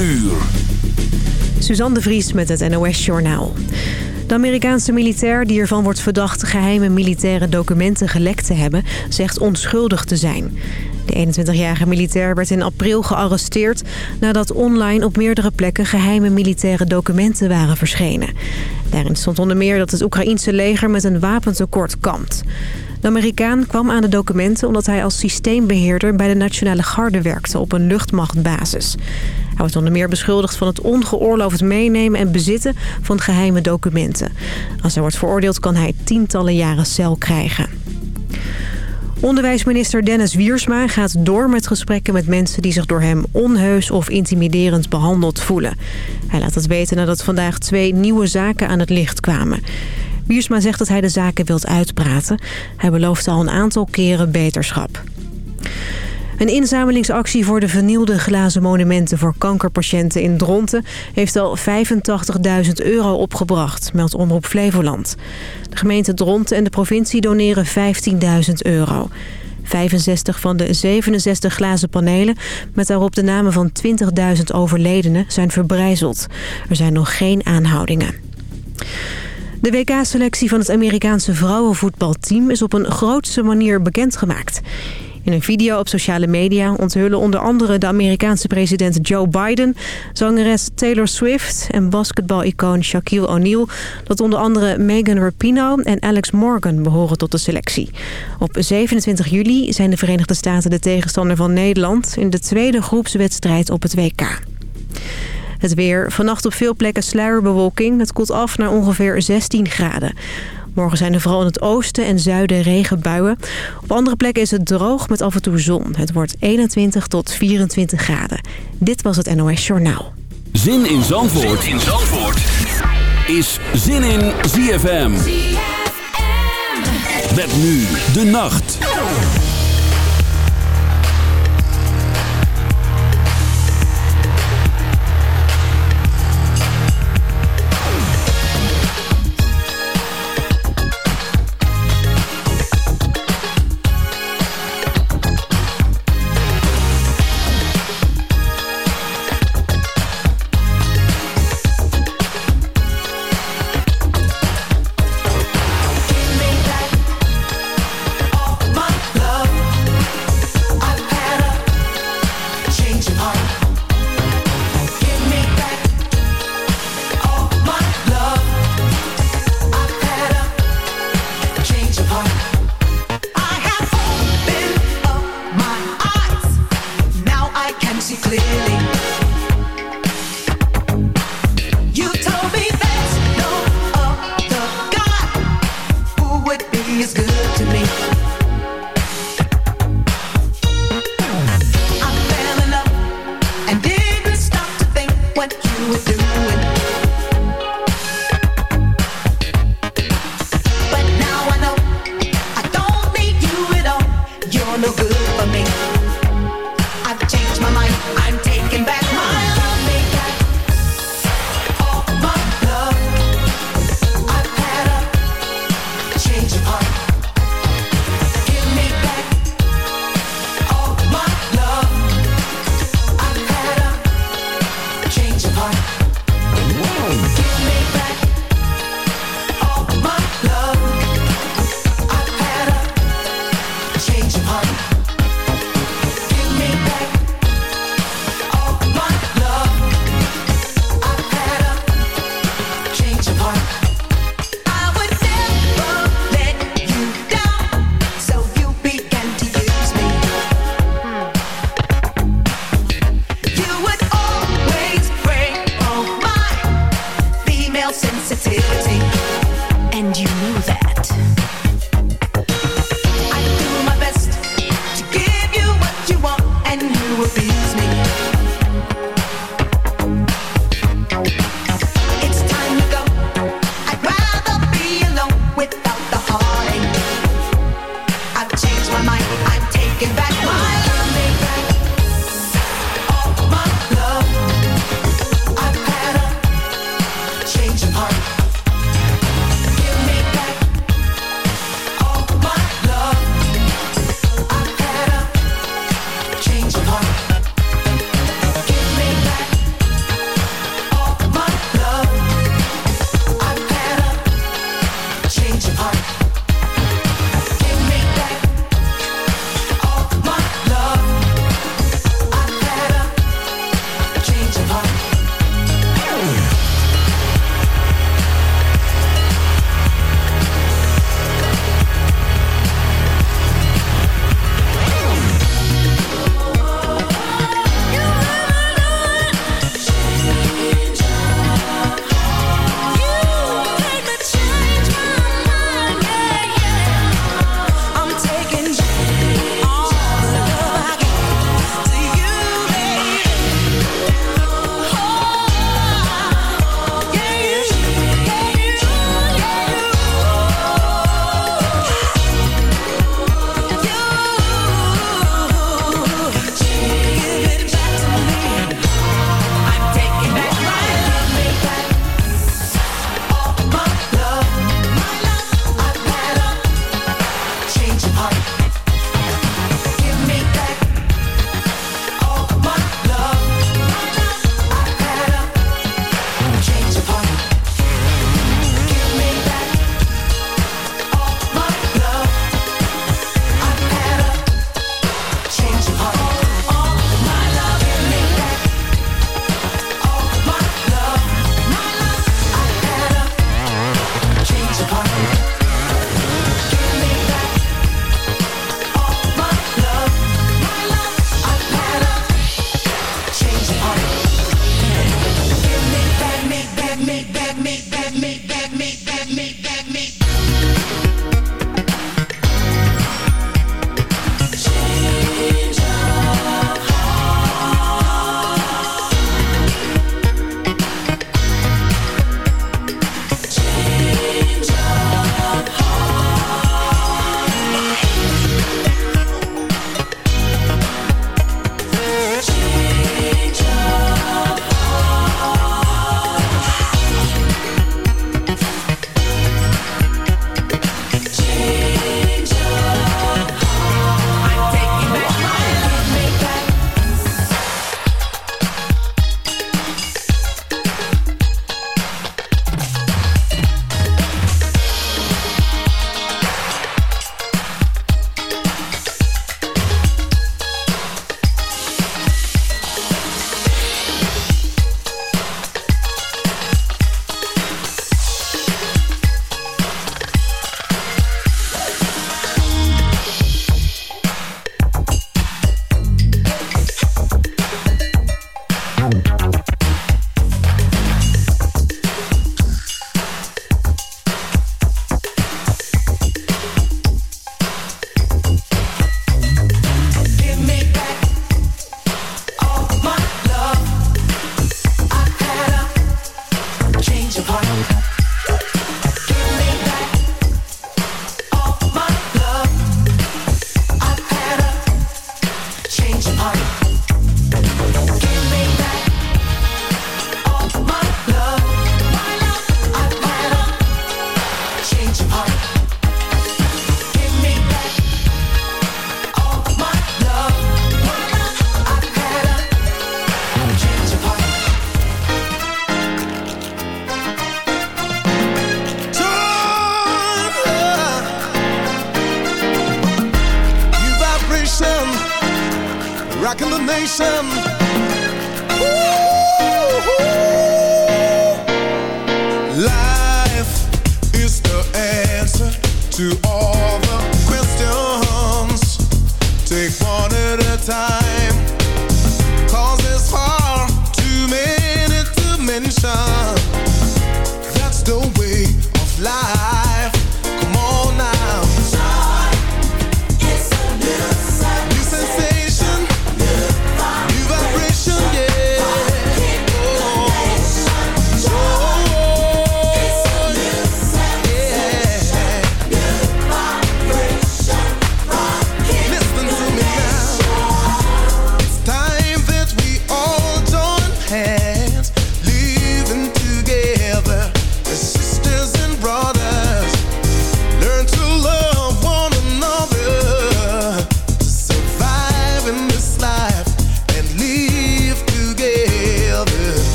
uur. Suzanne de Vries met het NOS Journaal. De Amerikaanse militair die ervan wordt verdacht geheime militaire documenten gelekt te hebben, zegt onschuldig te zijn. De 21-jarige militair werd in april gearresteerd nadat online op meerdere plekken geheime militaire documenten waren verschenen. Daarin stond onder meer dat het Oekraïense leger met een wapentekort kampt. De Amerikaan kwam aan de documenten omdat hij als systeembeheerder bij de Nationale Garde werkte op een luchtmachtbasis. Hij wordt onder meer beschuldigd van het ongeoorloofd meenemen en bezitten van geheime documenten. Als hij wordt veroordeeld kan hij tientallen jaren cel krijgen. Onderwijsminister Dennis Wiersma gaat door met gesprekken met mensen die zich door hem onheus of intimiderend behandeld voelen. Hij laat het weten nadat vandaag twee nieuwe zaken aan het licht kwamen. Wiersma zegt dat hij de zaken wilt uitpraten. Hij belooft al een aantal keren beterschap. Een inzamelingsactie voor de vernielde glazen monumenten voor kankerpatiënten in Dronten... heeft al 85.000 euro opgebracht, meldt Omroep Flevoland. De gemeente Dronten en de provincie doneren 15.000 euro. 65 van de 67 glazen panelen met daarop de namen van 20.000 overledenen zijn verbrijzeld. Er zijn nog geen aanhoudingen. De WK-selectie van het Amerikaanse vrouwenvoetbalteam is op een grootse manier bekendgemaakt. In een video op sociale media onthullen onder andere de Amerikaanse president Joe Biden... zangeres Taylor Swift en basketbal-icoon Shaquille O'Neal... dat onder andere Megan Rapinoe en Alex Morgan behoren tot de selectie. Op 27 juli zijn de Verenigde Staten de tegenstander van Nederland... in de tweede groepswedstrijd op het WK. Het weer. Vannacht op veel plekken sluierbewolking. Het koelt af naar ongeveer 16 graden. Morgen zijn er vooral in het oosten en zuiden regenbuien. Op andere plekken is het droog met af en toe zon. Het wordt 21 tot 24 graden. Dit was het NOS Journaal. Zin in Zandvoort, zin in Zandvoort. is Zin in ZFM. ZFM. nu de nacht.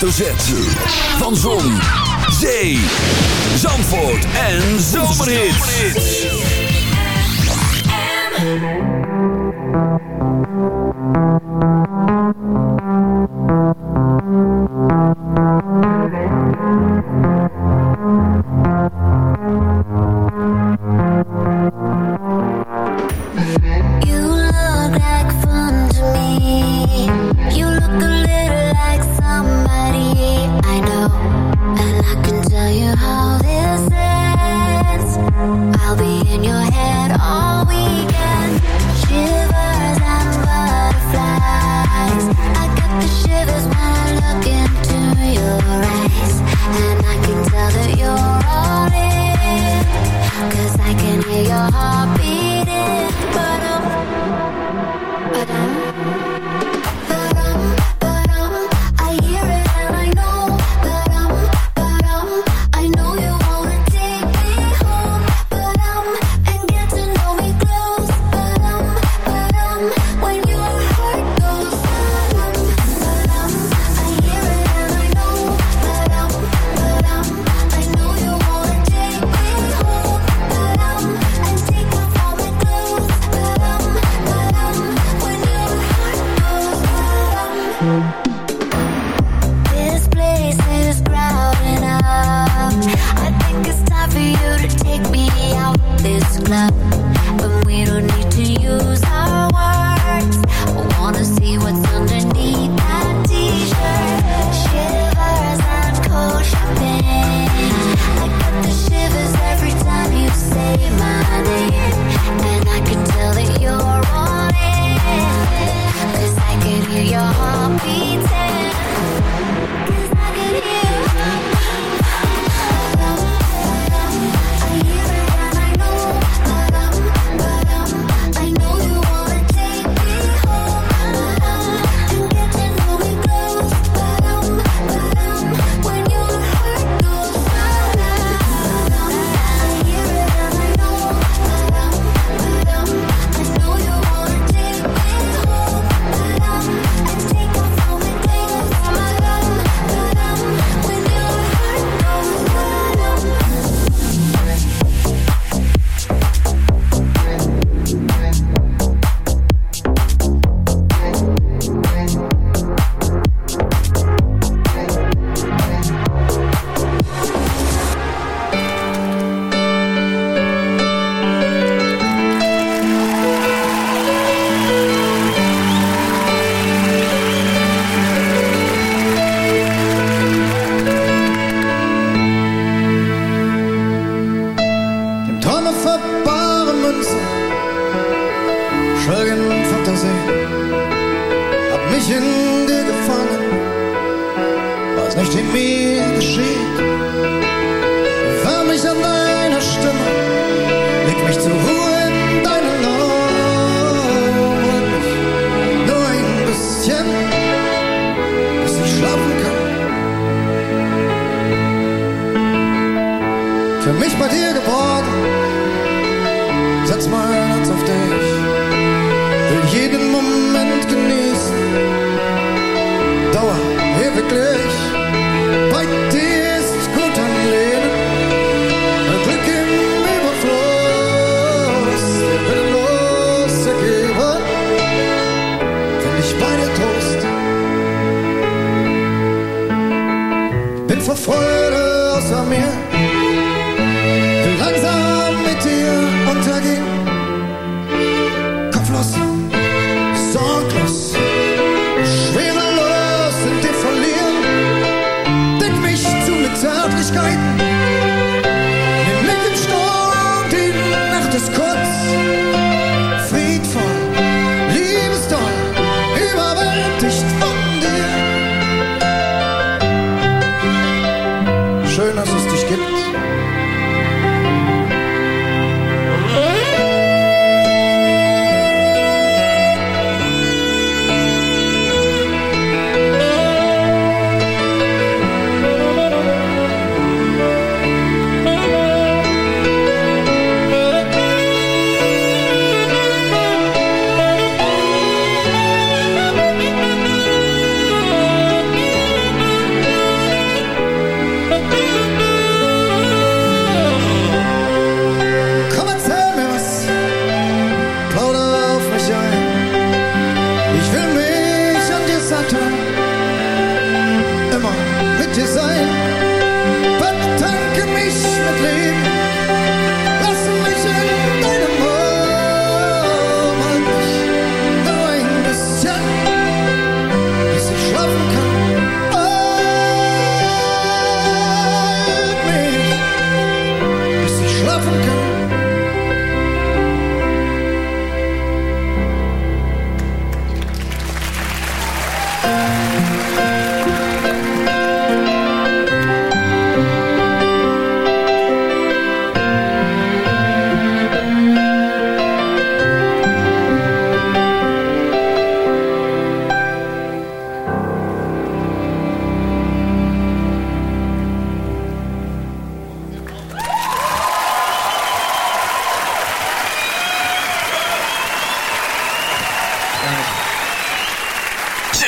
hoofdletter Z. Van Zon, Zee, Zandvoort en Zomerhits. You look a little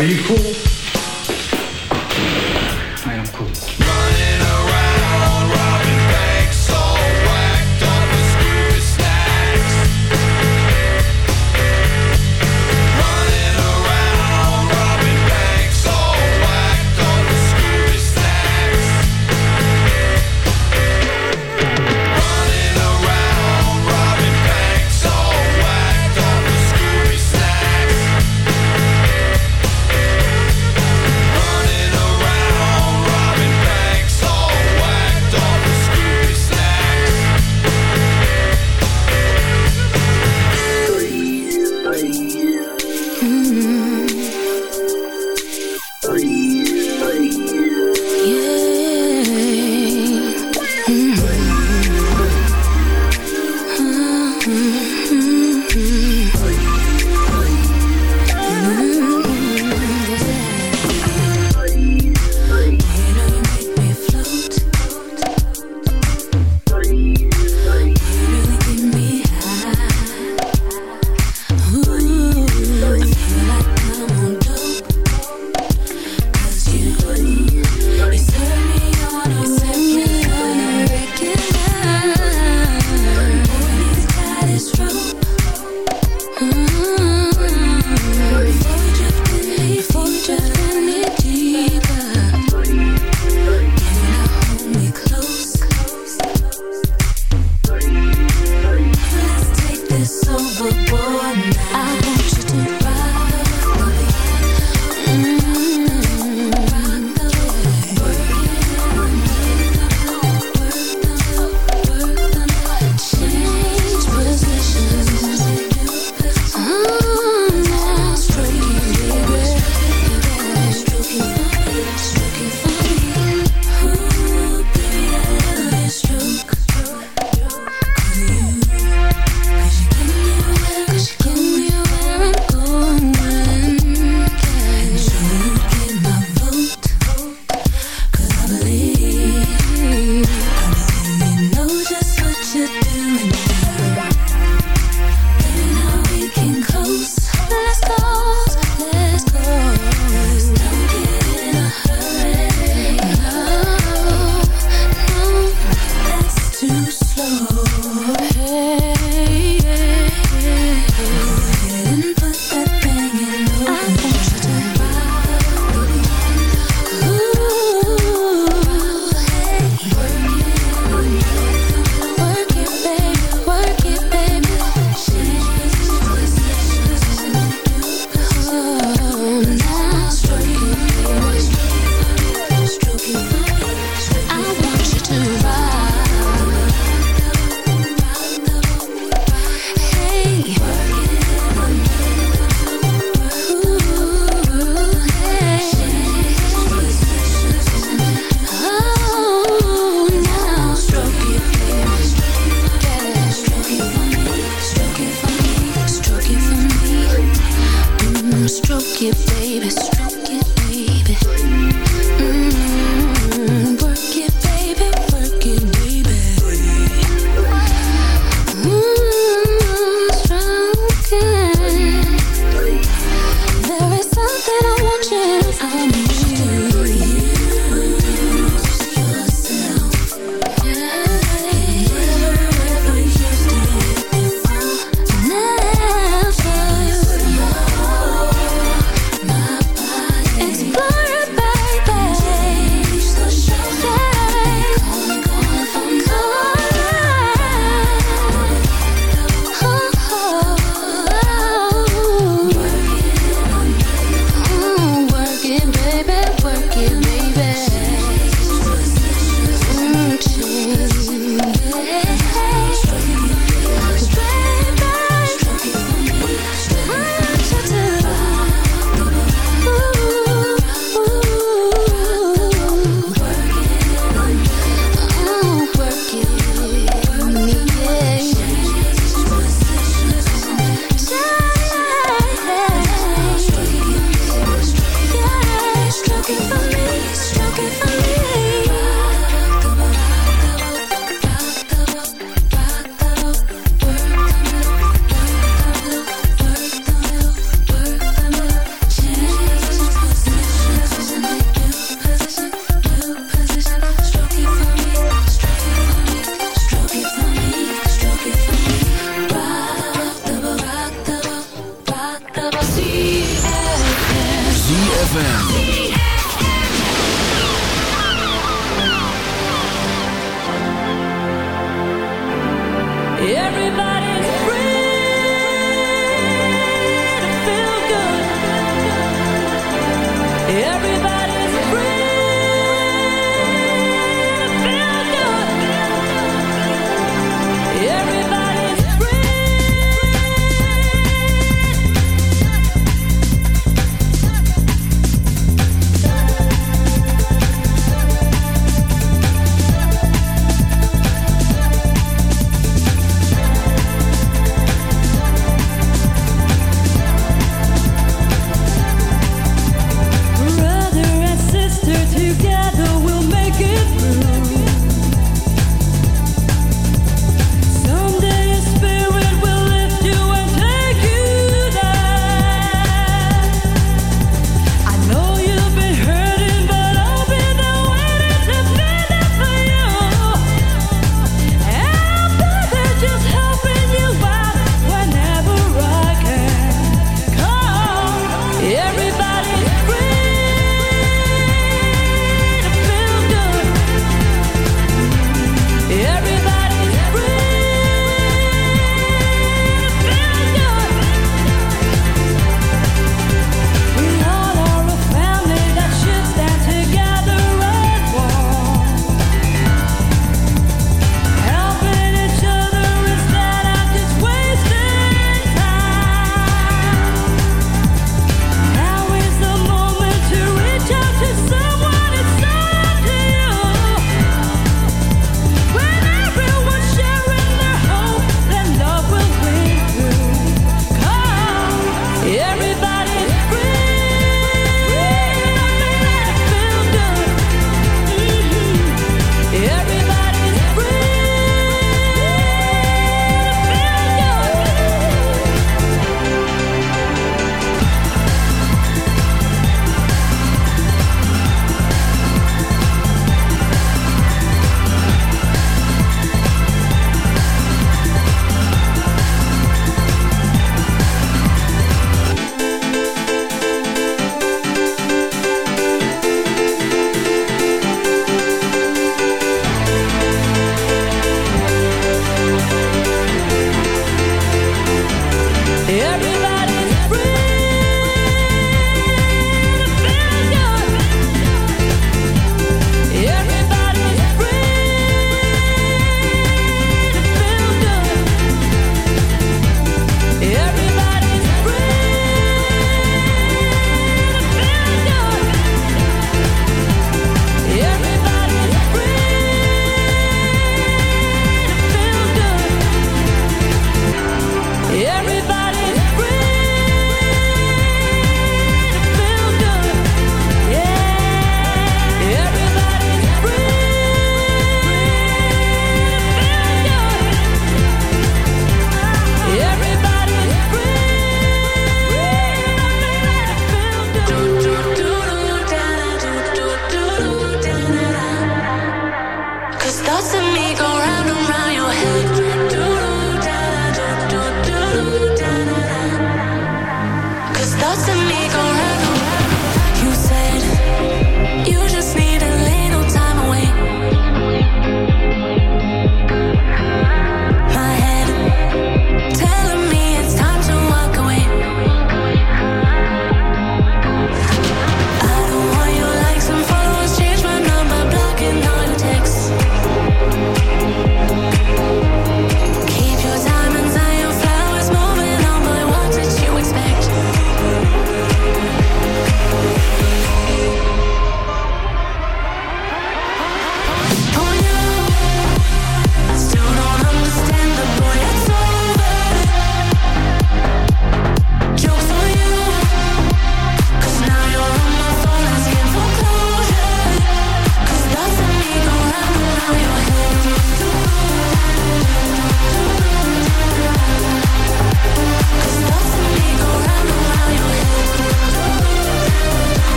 Are you cool?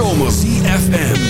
zomer. CFM.